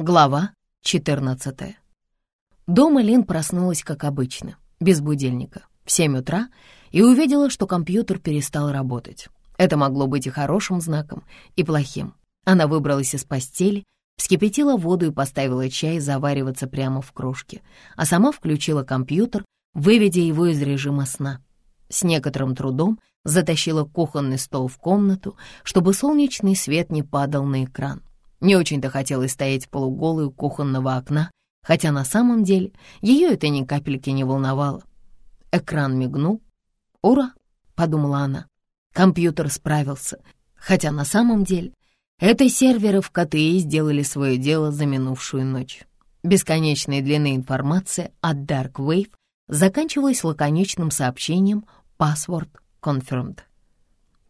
Глава 14. Дома Лин проснулась, как обычно, без будильника, в 7 утра, и увидела, что компьютер перестал работать. Это могло быть и хорошим знаком, и плохим. Она выбралась из постели, вскипятила воду и поставила чай завариваться прямо в кружке, а сама включила компьютер, выведя его из режима сна. С некоторым трудом затащила кухонный стол в комнату, чтобы солнечный свет не падал на экран. Не очень-то хотелось стоять полуголой у кухонного окна, хотя на самом деле ее это ни капельки не волновало. Экран мигнул. «Ура!» — подумала она. Компьютер справился, хотя на самом деле это серверы в КТИ сделали свое дело за минувшую ночь. Бесконечной длины информация от Dark Wave заканчивалась лаконичным сообщением «Password confirmed».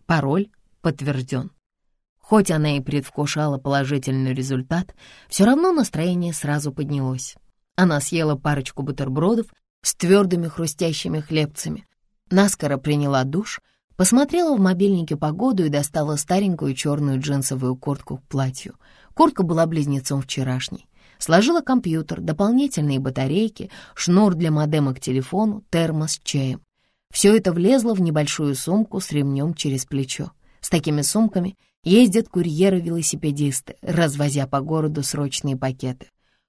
Пароль подтвержден. Хоть она и предвкушала положительный результат, все равно настроение сразу поднялось. Она съела парочку бутербродов с твердыми хрустящими хлебцами, наскоро приняла душ, посмотрела в мобильнике погоду и достала старенькую черную джинсовую куртку к платью. Куртка была близнецом вчерашней. Сложила компьютер, дополнительные батарейки, шнур для модема к телефону, термос с чаем. Все это влезло в небольшую сумку с ремнем через плечо. С такими сумками ездят курьеры-велосипедисты, развозя по городу срочные пакеты.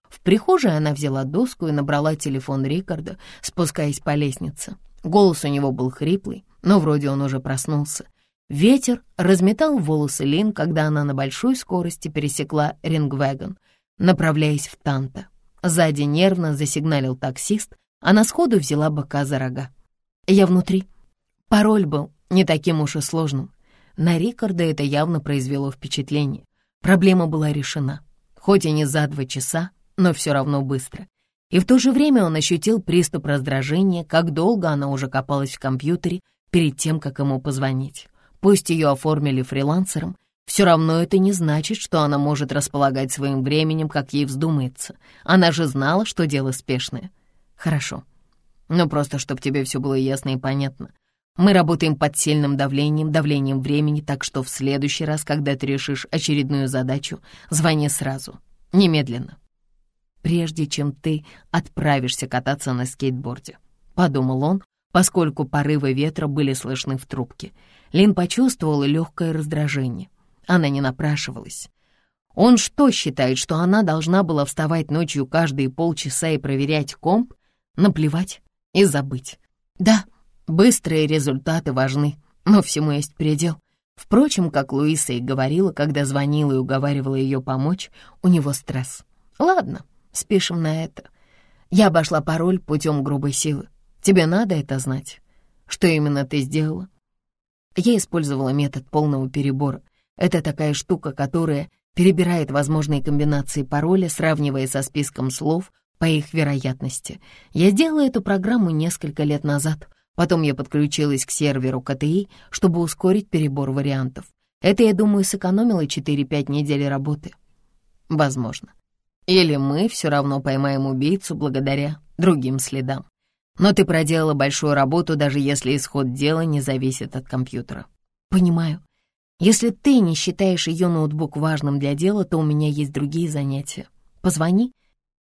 В прихожей она взяла доску и набрала телефон Рикарда, спускаясь по лестнице. Голос у него был хриплый, но вроде он уже проснулся. Ветер разметал волосы Лин, когда она на большой скорости пересекла Рингвеган, направляясь в Танта. Сзади нервно засигналил таксист, она сходу взяла бока за рога. «Я внутри». Пароль был не таким уж и сложным. На Рикарда это явно произвело впечатление. Проблема была решена. Хоть и не за два часа, но все равно быстро. И в то же время он ощутил приступ раздражения, как долго она уже копалась в компьютере перед тем, как ему позвонить. Пусть ее оформили фрилансером, все равно это не значит, что она может располагать своим временем, как ей вздумается. Она же знала, что дело спешное. Хорошо. Но просто, чтобы тебе все было ясно и понятно. Мы работаем под сильным давлением, давлением времени, так что в следующий раз, когда ты решишь очередную задачу, звони сразу, немедленно. Прежде чем ты отправишься кататься на скейтборде, подумал он, поскольку порывы ветра были слышны в трубке. Лин почувствовала легкое раздражение. Она не напрашивалась. Он что, считает, что она должна была вставать ночью каждые полчаса и проверять комп? Наплевать и забыть. Да, Быстрые результаты важны, но всему есть предел. Впрочем, как Луиса и говорила, когда звонила и уговаривала ее помочь, у него стресс. Ладно, спишем на это. Я обошла пароль путем грубой силы. Тебе надо это знать. Что именно ты сделала? Я использовала метод полного перебора. Это такая штука, которая перебирает возможные комбинации пароля, сравнивая со списком слов по их вероятности. Я сделала эту программу несколько лет назад — Потом я подключилась к серверу КТИ, чтобы ускорить перебор вариантов. Это, я думаю, сэкономило 4-5 недель работы. Возможно. Или мы все равно поймаем убийцу благодаря другим следам. Но ты проделала большую работу, даже если исход дела не зависит от компьютера. Понимаю. Если ты не считаешь ее ноутбук важным для дела, то у меня есть другие занятия. Позвони,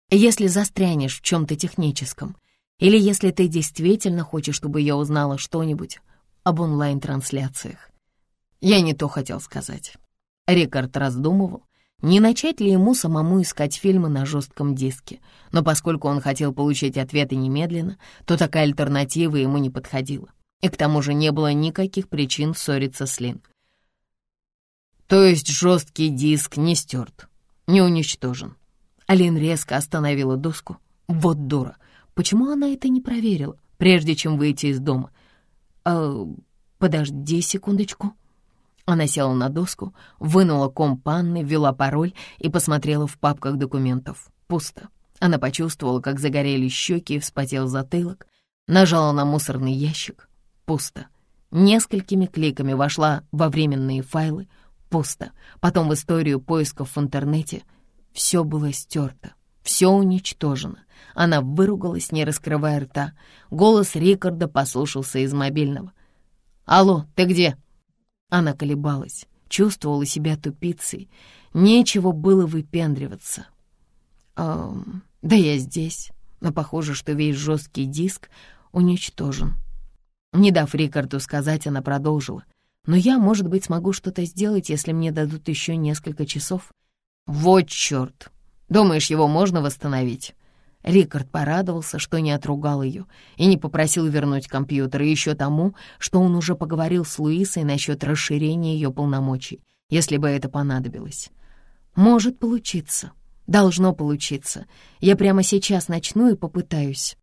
если застрянешь в чем-то техническом. Или если ты действительно хочешь, чтобы я узнала что-нибудь об онлайн-трансляциях. Я не то хотел сказать. Рикард раздумывал, не начать ли ему самому искать фильмы на жестком диске, но поскольку он хотел получить ответы немедленно, то такая альтернатива ему не подходила. И к тому же не было никаких причин ссориться с Лин. То есть жесткий диск не стерт, не уничтожен. Алин резко остановила доску. Вот дура. Почему она это не проверила, прежде чем выйти из дома? «А, подожди секундочку». Она села на доску, вынула комп панны, ввела пароль и посмотрела в папках документов. Пусто. Она почувствовала, как загорели щеки и вспотел затылок. Нажала на мусорный ящик. Пусто. Несколькими кликами вошла во временные файлы. Пусто. Потом в историю поисков в интернете. Все было стерто. Все уничтожено. Она выругалась, не раскрывая рта. Голос Рикарда послушался из мобильного. «Алло, ты где?» Она колебалась, чувствовала себя тупицей. Нечего было выпендриваться. Да я здесь, но похоже, что весь жесткий диск уничтожен. Не дав Рикарду сказать, она продолжила. Но я, может быть, смогу что-то сделать, если мне дадут еще несколько часов. Вот черт! Думаешь, его можно восстановить? Рикард порадовался, что не отругал ее и не попросил вернуть компьютер, и еще тому, что он уже поговорил с Луисой насчет расширения ее полномочий, если бы это понадобилось. «Может получиться. Должно получиться. Я прямо сейчас начну и попытаюсь».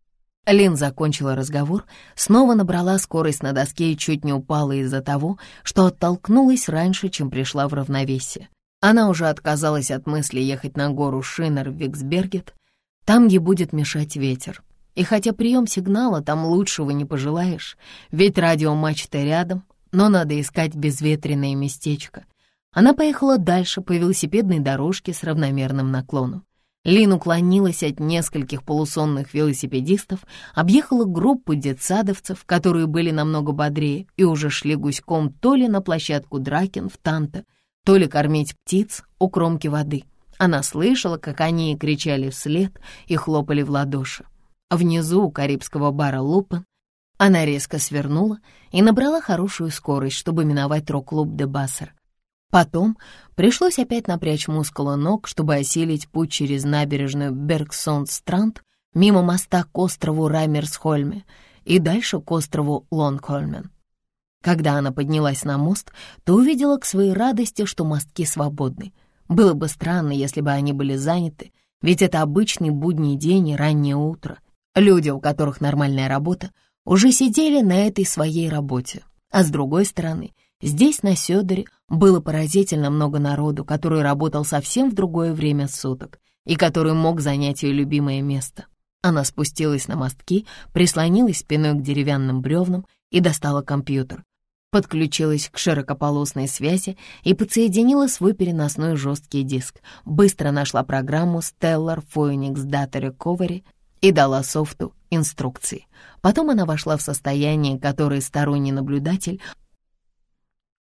Лин закончила разговор, снова набрала скорость на доске и чуть не упала из-за того, что оттолкнулась раньше, чем пришла в равновесие. Она уже отказалась от мысли ехать на гору Шинер в Виксбергет, там ей будет мешать ветер. И хотя прием сигнала там лучшего не пожелаешь, ведь радиомачта рядом, но надо искать безветренное местечко. Она поехала дальше по велосипедной дорожке с равномерным наклоном. Лин уклонилась от нескольких полусонных велосипедистов, объехала группу детсадовцев, которые были намного бодрее и уже шли гуськом то ли на площадку Дракен в Танто, то ли кормить птиц у кромки воды. Она слышала, как они кричали вслед и хлопали в ладоши. Внизу у карибского бара Лупен она резко свернула и набрала хорошую скорость, чтобы миновать рок-клуб «Де Бассер». Потом пришлось опять напрячь мускулы ног, чтобы осилить путь через набережную Бергсон-Странд мимо моста к острову Раймерсхольме и дальше к острову Лонгхольмен. Когда она поднялась на мост, то увидела к своей радости, что мостки свободны. Было бы странно, если бы они были заняты, ведь это обычный будний день и раннее утро. Люди, у которых нормальная работа, уже сидели на этой своей работе. А с другой стороны, здесь, на Сёдоре, было поразительно много народу, который работал совсем в другое время суток и который мог занять ее любимое место. Она спустилась на мостки, прислонилась спиной к деревянным бревнам и достала компьютер подключилась к широкополосной связи и подсоединила свой переносной жесткий диск, быстро нашла программу Stellar Phoenix Data Recovery и дала софту инструкции. Потом она вошла в состояние, которое сторонний наблюдатель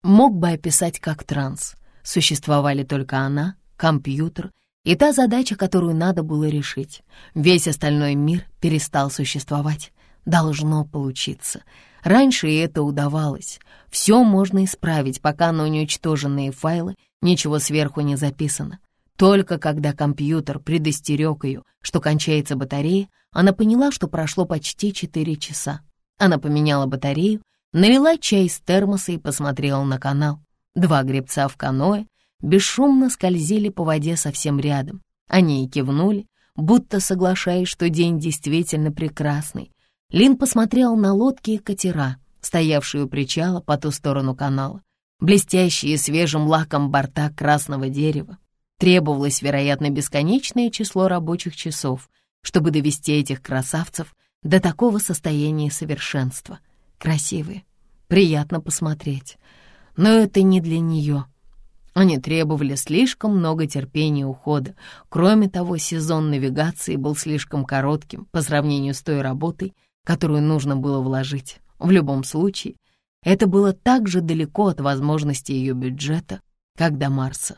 мог бы описать как транс. Существовали только она, компьютер и та задача, которую надо было решить. Весь остальной мир перестал существовать. Должно получиться. Раньше и это удавалось. Все можно исправить, пока на уничтоженные файлы ничего сверху не записано. Только когда компьютер предостерег ее, что кончается батарея, она поняла, что прошло почти 4 часа. Она поменяла батарею, налила чай из термоса и посмотрела на канал. Два гребца в каное бесшумно скользили по воде совсем рядом. Они и кивнули, будто соглашаясь, что день действительно прекрасный, Лин посмотрел на лодки и катера, стоявшие у причала по ту сторону канала, блестящие свежим лаком борта красного дерева. Требовалось, вероятно, бесконечное число рабочих часов, чтобы довести этих красавцев до такого состояния совершенства. Красивые, приятно посмотреть. Но это не для нее. Они требовали слишком много терпения и ухода. Кроме того, сезон навигации был слишком коротким по сравнению с той работой, которую нужно было вложить. В любом случае, это было так же далеко от возможности ее бюджета, как до Марса.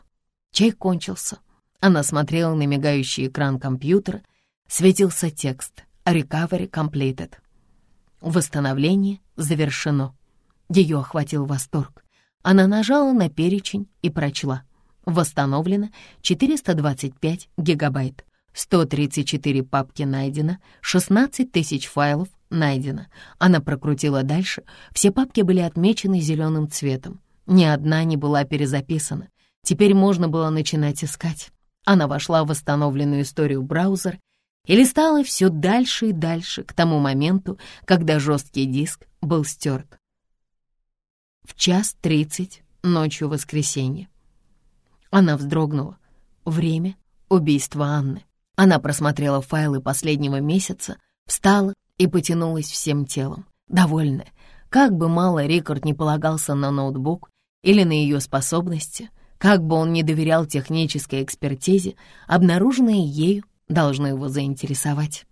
Чай кончился. Она смотрела на мигающий экран компьютера, светился текст «Recovery completed». Восстановление завершено. Ее охватил восторг. Она нажала на перечень и прочла. Восстановлено 425 гигабайт. 134 папки найдено, 16 тысяч файлов найдено. Она прокрутила дальше. Все папки были отмечены зеленым цветом. Ни одна не была перезаписана. Теперь можно было начинать искать. Она вошла в восстановленную историю браузер и листала все дальше и дальше к тому моменту, когда жесткий диск был стерт. В час тридцать ночью воскресенья. Она вздрогнула. Время убийства Анны. Она просмотрела файлы последнего месяца, встала и потянулась всем телом, довольная. Как бы мало Рикард не полагался на ноутбук или на ее способности, как бы он не доверял технической экспертизе, обнаруженные ею должны его заинтересовать.